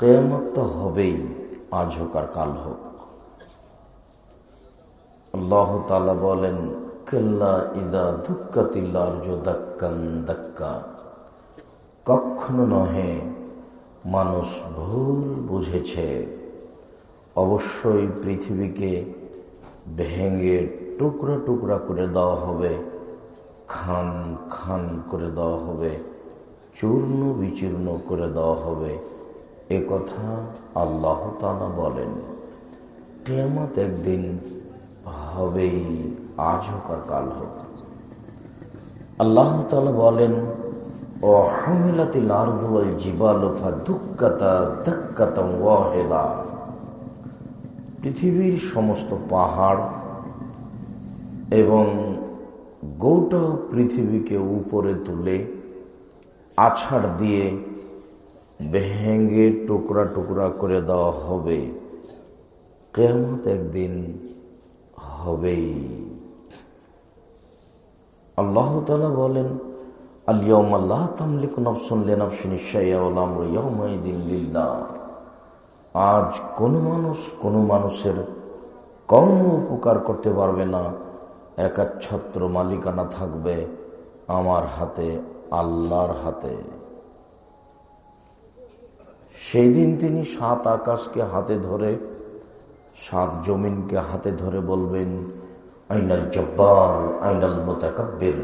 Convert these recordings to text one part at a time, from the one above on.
কেয়ামত তো হবেই, আজ হোক আর কাল হোক। আল্লাহ তালা বলেন, কেল্লা ইদা ধুক্কাতিল্লার্য দাক্কান দাক্কা কখনো নহে, মানুষ ভুল বুঝেছে। অবশ্যই পৃথিবীকে ভেঙে টুকরা টুকরা করে দেওয়া হবে, খান খান করে দেওয়া হবে, চূর্ণ বিচূর্ণ করে দেওয়া হবে। এ কথা আল্লাহ তালা বলেন। কেয়ামত একদিন হবেই আজ হোক আর কাল হোক। আল্লাহ তালা বলেন, ও হামিলাতিল আরদুয়াল জিবালুফা দুঃখাতা ধাক্কাতাম ওয়াহেদা। পৃথিবীর সমস্ত পাহাড় এবং গোটা পৃথিবীকে উপরে তুলে আছাড় দিয়ে ভেঙে টুকরা টুকরা করে দেওয়া হবে। কেমত একদিন হবেই। আল্লাহ তালা বলেন আল্লাহ আজ কোনো মানুষ কোনো মানুষের কোনো উপকার করতে পারবে না। একাচ্ছত্র মালিকানা থাকবে আমার হাতে, আল্লাহর হাতে। সেই দিন তিনি সাত আকাশকে হাতে ধরে, সাত জমিনকে হাতে ধরে বলবেন, আইনাল জব্বার, আইনাল মোতাকাব্যের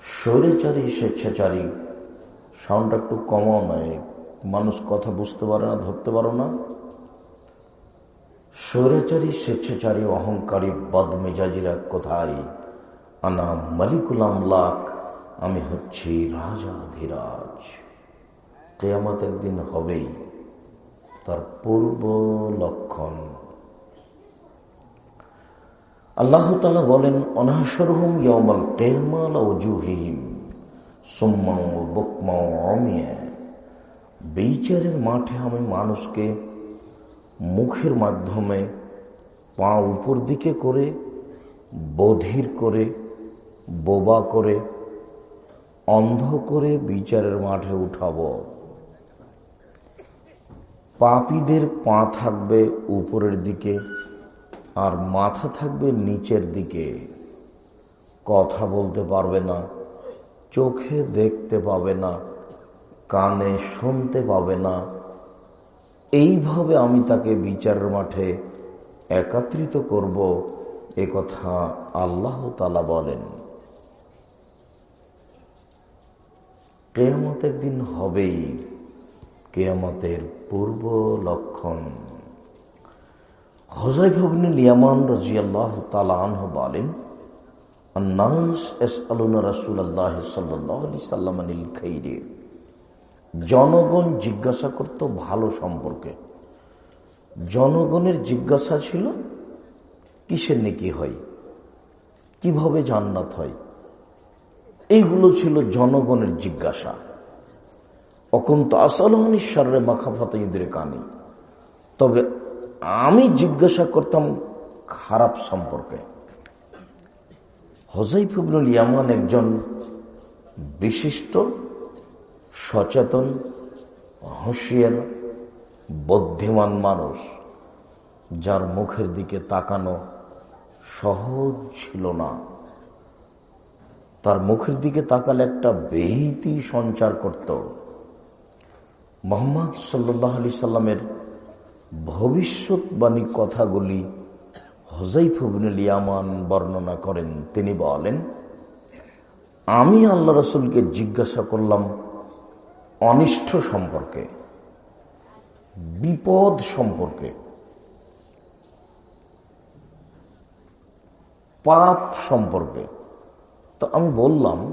স্বৈরাচারী, স্বেচ্ছাচারী, সাউন্ডটা একটু কমও নয়, মানুষ কথা বুঝতে পারে না, ধরতে পারো না। স্বৈরাচারী, স্বেচ্ছাচারী, অহংকারী, বদমেজাজিরা কোথায়? আনা মালিকুল আমলাক, আমি হচ্ছি রাজা ধীরাজ। কেয়ামত একদিন হবেই। তার পূর্ব লক্ষণ। আল্লাহ তালা বলেন, অনাহসরহুম ইয়মাল কেহমাল ওজুহিম সুম্মাও বকমাও বিচারের মাঠে আমি মানুষকে মুখের মাধ্যমে পা উপর দিকে করে, বধির করে, বোবা করে, অন্ধ করে বিচারের মাঠে উঠাব। পাপীদের পা থাকবে উপরের দিকে আর মাথা থাকবে নিচের দিকে। কথা বলতে পারবে না, চোখে দেখতে পাবে না, কানে শুনতে পাবে না। এইভাবে আমি তাকে বিচারের মাঠে একত্রিত করব, এ কথা আল্লাহ তালা বলেন। কেয়ামত একদিন হবেই। কেয়ামতের পূর্ব লক্ষণ। হজাই ভবনী লিয়ামান রাজিয়াল্লাহ তালাহ বলেন জনগণ জিজ্ঞাসা করত ভালো সম্পর্কে। জনগণের জিজ্ঞাসা ছিল, কিসের নেকি হয়? কীভাবে জান্নাত হয়? এইগুলো ছিল জনগণের জিজ্ঞাসা। অকন্ত আসলহন ঈশ্বরের মাখাফাত ইঁদুরে কানি। তবে আমি জিজ্ঞাসা করতাম খারাপ সম্পর্কে। হজাইফুবনুল ইয়ামান একজন বিশিষ্ট, সচেতন, হুঁশিয়ার, বুদ্ধিমান মানুষ, যার মুখের দিকে তাকানো সহজ ছিল না। তার মুখের দিকে তাকালে একটা বেহিতি সঞ্চার করত। মোহাম্মদ সাল্লাহ আলি সাল্লামের ভবিষ্যৎবাণী কথাগুলি হজাইফুবনুল ইয়ামান বর্ণনা করেন। তিনি বলেন, আমি আল্লাহ রসুলকে জিজ্ঞাসা করলাম অনিষ্ঠ সম্পর্কে, বিপদ সম্পর্কে, পাপ সম্পর্কে। তো আমি বললাম,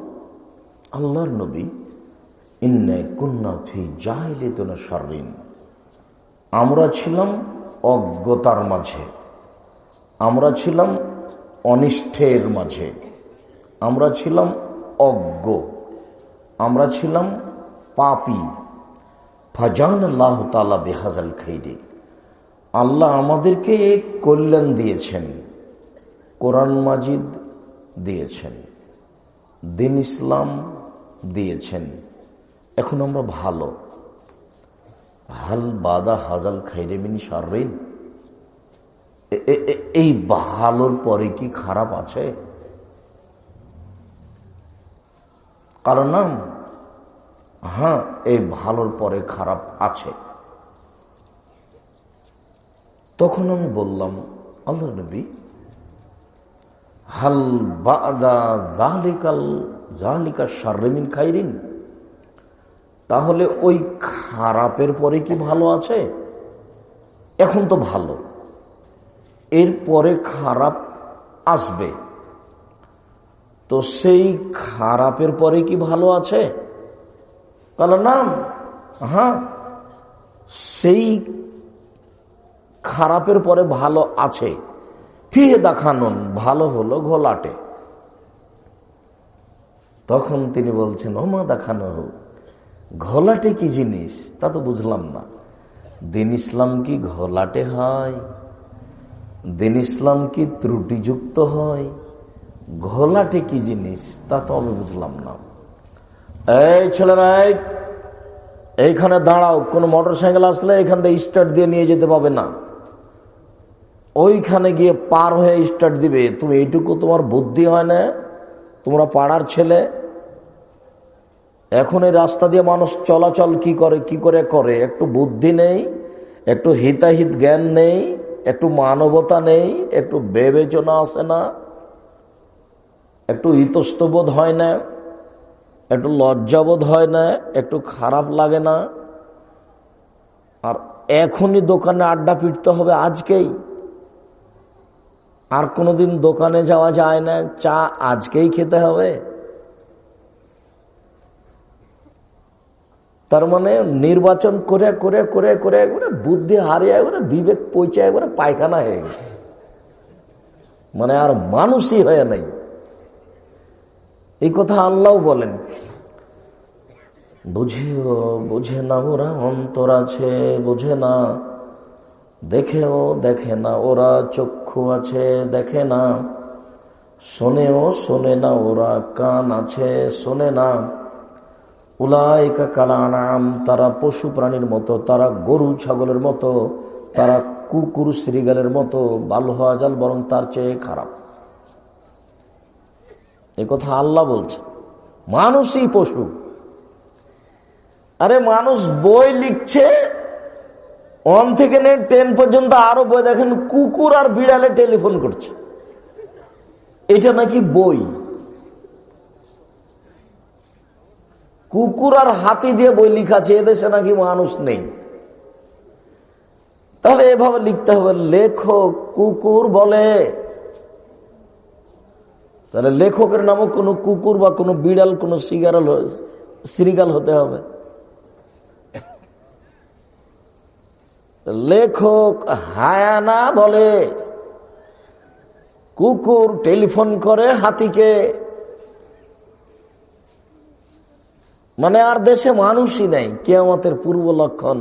আল্লাহর নবী আমরা ছিলাম অজ্ঞতার মাঝে। আমরা ছিলাম অনিষ্ঠের মাঝে। আমরা ছিলাম অজ্ঞ। আমরা ছিলাম পাপি। ফাজান আল্লাহ তালা বেহাজাল খাইরে। আল্লাহ আমাদেরকে এক কল্যাণ দিয়েছেন। কোরআন মাজিদ দিয়েছেন। দিন ইসলাম দিয়েছেন। এখন আমরা ভালো। হাল বাদা হাজাল খাইরেমিন সারিন এই ভালোর পরে কি খারাপ আছে? কারণ হ্যাঁ এই ভালোর পরে খারাপ আছে। তখন আমি বললাম আল্লাহ নবী, হাল বাদা জাহলিকাল জাহলিকা সারমিন খাইরিন। তাহলে ওই খারাপের পরে কি ভালো আছে? এখন তো ভালো। এর পরে খারাপ আসবে। তো সেই খারাপের পরে কি ভালো আছে? কালো নাম হ্যাঁ সেই খারাপের পরে ভালো আছে। ফিরে দেখানোন, ভালো হলো ঘোলাটে। তখন তিনি বলছেন, ওমা দেখানো হোক। ঘোলাটে কি জিনিস? তা তো বুঝলাম না। দিন ইসলাম কি ঘোলাটে হয়? দিন ইসলাম কি ত্রুটিযুক্ত হয়? ঘোলাটে কি জিনিস? তা তো আমি বুঝলাম না। এই ছেলেরা এইখানে দাঁড়াও, কোন মোটর সাইকেল আসলে এখান থেকে স্টার্ট দিয়ে নিয়ে যেতে পাবে না। ওইখানে গিয়ে পার হয়ে স্টার্ট দিবে। তুমি এইটুকু তোমার বুদ্ধি হয় না? তোমরা পাড়ার ছেলে এখন এই রাস্তা দিয়ে মানুষ চলাচল কি করে কি করে করে? একটু বুদ্ধি নেই, একটু হিতাহিত জ্ঞান নেই, একটু মানবতা নেই, একটু বিবেচনা আসে না, একটু ইতস্তবোধ হয় না, একটু লজ্জাবোধ হয় না, একটু খারাপ লাগে না। আর এখনই দোকানে আড্ডা পিটতে হবে আজকেই। আর কোনোদিন দোকানে যাওয়া যায় না, চা আজকেই খেতে হবে। তার মানে নির্বাচন করে করে করে করে একবারে বুদ্ধি হারিয়ে একবারে বিবেক পৌঁছে একবারে পায়খানা হয়ে গেছে। মানে আর মানুষই হয়ে নাই। এই কথা আল্লাহ বলেন। বুঝেও, বুঝে না ওরা অন্তর আছে, বুঝে না। দেখেও দেখে না ওরা চক্ষু আছে, দেখে না। শোনেও শোনে না ওরা কান আছে, শোনে না। উলায়কা কালানাম, তারা পশু প্রাণীর মতো, তারা গরু ছাগলের মতো, তারা কুকুর শ্রীগালের মতো, বালু জাল বরং তার চেয়ে খারাপ। এ কথা আল্লাহ বলছে মানুষই পশু। আরে মানুষ বই লিখছে ওয়ান থেকে নিয়ে টেন পর্যন্ত আরও বই দেখেন, কুকুর আর বিড়ালে টেলিফোন করছে। এটা নাকি বই? কুকুর আর হাতি দিয়ে বই লিখাছে এদেশে নাকি মানুষ নেই। তাহলে এভাবে লিখতে হবে, লেখক কুকুর বলে। তাহলে লেখকের নামও কোনো কুকুর বা কোনো বিড়াল, কোনো সিগারাল সিরিগাল হতে হবে। লেখক হায়ানা বলে, কুকুর টেলিফোন করে হাতিকে। মানে আর দেশে মানুষই নেই, কেয়ামতের পূর্ব লক্ষণ,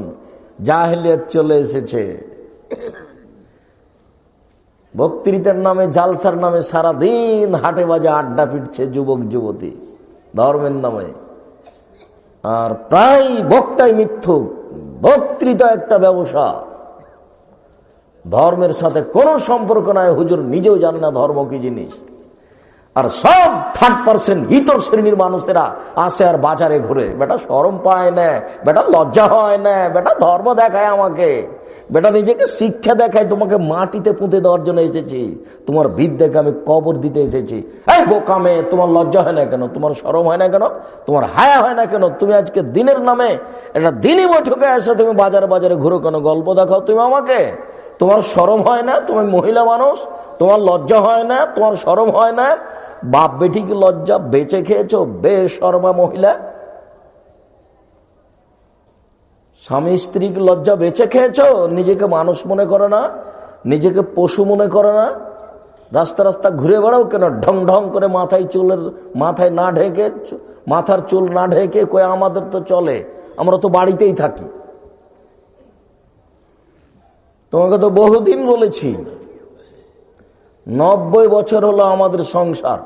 জাহেলিয়ত চলে এসেছে। বক্তৃতার নামে, জালসার নামে সারা দিন হাটে বাজে আড্ডা পিটছে যুবক, যুবতী, ধর্মের নামে। আর প্রায় বক্তাই মিথ্যুক, বক্তৃতা একটা ব্যবসা। ধর্মের সাথে কোনো সম্পর্ক নাই, হুজুর নিজেও জানে না ধর্ম কি জিনিস। আর সব থার্ড পার্সেন্ট ইতর শ্রেণির মানুষেরা আসে আর বাজারে ঘুরে। বেটা সরম পায় না, বেটা লজ্জা হয় না, বেটা ধর্ম দেখায় আমাকে। বেটা নিজেকে শিক্ষা দেখায় তোমাকে মাটিতে পুঁতে দেওয়ার জন্য এসেছি। তোমার বিদ্যাকে আমি কবর দিতে এসেছি। এই বোকামে, তোমার লজ্জা হয় না কেন? তোমার সরম হয় না কেন? তোমার হায়া হয় না কেন? তুমি আজকে দিনের নামে একটা দিনই বৈঠকে এসে তুমি বাজারে বাজারে ঘুরো কেন? গল্প দেখাও তুমি আমাকে। তোমার সরম হয় না, তুমি মহিলা মানুষ, তোমার লজ্জা হয় না, তোমার সরম হয় না। বাপ বেটিকে লজ্জা? বেঁচে খেয়েছো? বেশরমা মহিলা। স্বামী স্ত্রীকে লজ্জা? বেঁচে খেয়েছ? নিজেকে মানুষ মনে করে না, নিজেকে পশু মনে করে না। রাস্তা রাস্তা ঘুরে বেড়াও কেন? ঢং ঢং করে মাথায় চুলের, মাথায় না ঢেকে, মাথার চুল না ঢেকে কয়ে আমাদের তো চলে, আমরা তো বাড়িতেই থাকি। তোমাকে তো বহুদিন বলেছি, নব্বই বছর হলো আমাদের সংসার।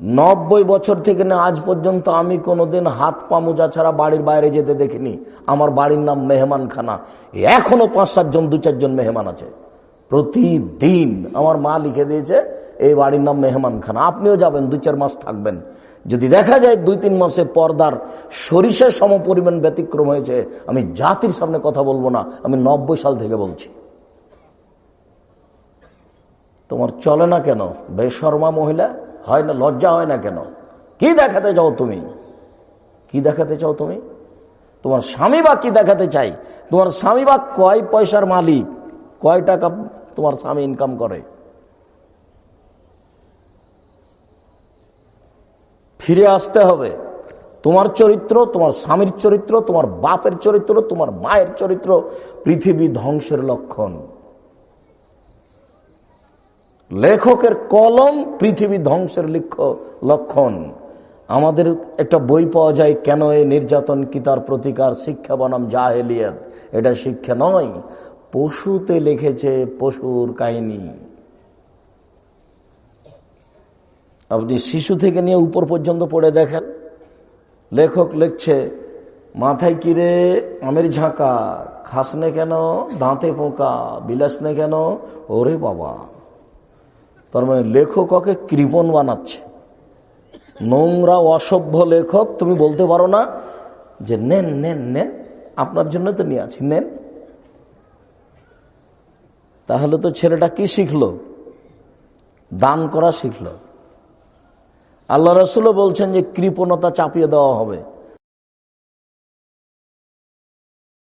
নব্বই বছর থেকে না আজ পর্যন্ত আমি কোনোদিন হাত পা মোজা ছাড়া বাড়ির বাইরে যেতে দেখিনি। আমার বাড়ির নাম মেহমান খানা। এখনও পাঁচ সাতজন দু চারজন মেহমান আছে। প্রতিদিন আমার মা লিখে দিয়েছে, এই বাড়ির নাম মেহমান খানা। আপনিও যাবেন, দু, চার মাস থাকবেন। যদি দেখা যায় দুই তিন মাসে পর্দার সরিষার সম পরিমাণ ব্যতিক্রম হয়েছে, আমি জাতির সামনে কথা বলব না, আমি নব্বই সাল থেকে বলছি। তোমার চলে না কেন? বেশর্মা মহিলা? হয় না, লজ্জা হয় না কেন? কি দেখাতে চাও তুমি? কি দেখাতে চাও তুমি? তোমার স্বামী বা কি দেখাতে চাই? তোমার স্বামী বা কয় পয়সার মালিক? কয় টাকা তোমার স্বামী ইনকাম করে? ফিরে আসতে হবে। তোমার চরিত্র, তোমার স্বামীর চরিত্র, তোমার বাপের চরিত্র, তোমার মায়ের চরিত্র পৃথিবী ধ্বংসের লক্ষণ। লেখকের কলম পৃথিবী ধ্বংসের লক্ষণ। আমাদের একটা বই পাওয়া যায়, কেন এ নির্যাতন কি তার প্রতিকার? শিক্ষা বনাম জাহেলিয়াত। এটা শিক্ষা নয়, পশুতে লিখেছে পশুর কাহিনী। আপনি শিশু থেকে নিয়ে উপর পর্যন্ত পড়ে দেখেন। লেখক লিখছে, মাথায় কিরে আমের ঝাঁকা। খাসনে কেন? দাঁতে পোকা। বিলাসনে কেন? ওরে বাবা। তার মানে লেখক ওকে কৃপণ বানাচ্ছে। নোংরা, অসভ্য লেখক, তুমি বলতে পারো না যে, নেন নেন নেন, আপনার জন্য তো নিয়ে আছি, নেন। তাহলে তো ছেলেটা কি শিখলো? দান করা শিখলো। আল্লাহ রসুলও বলছেন যে কৃপণতা চাপিয়ে দেওয়া হবে।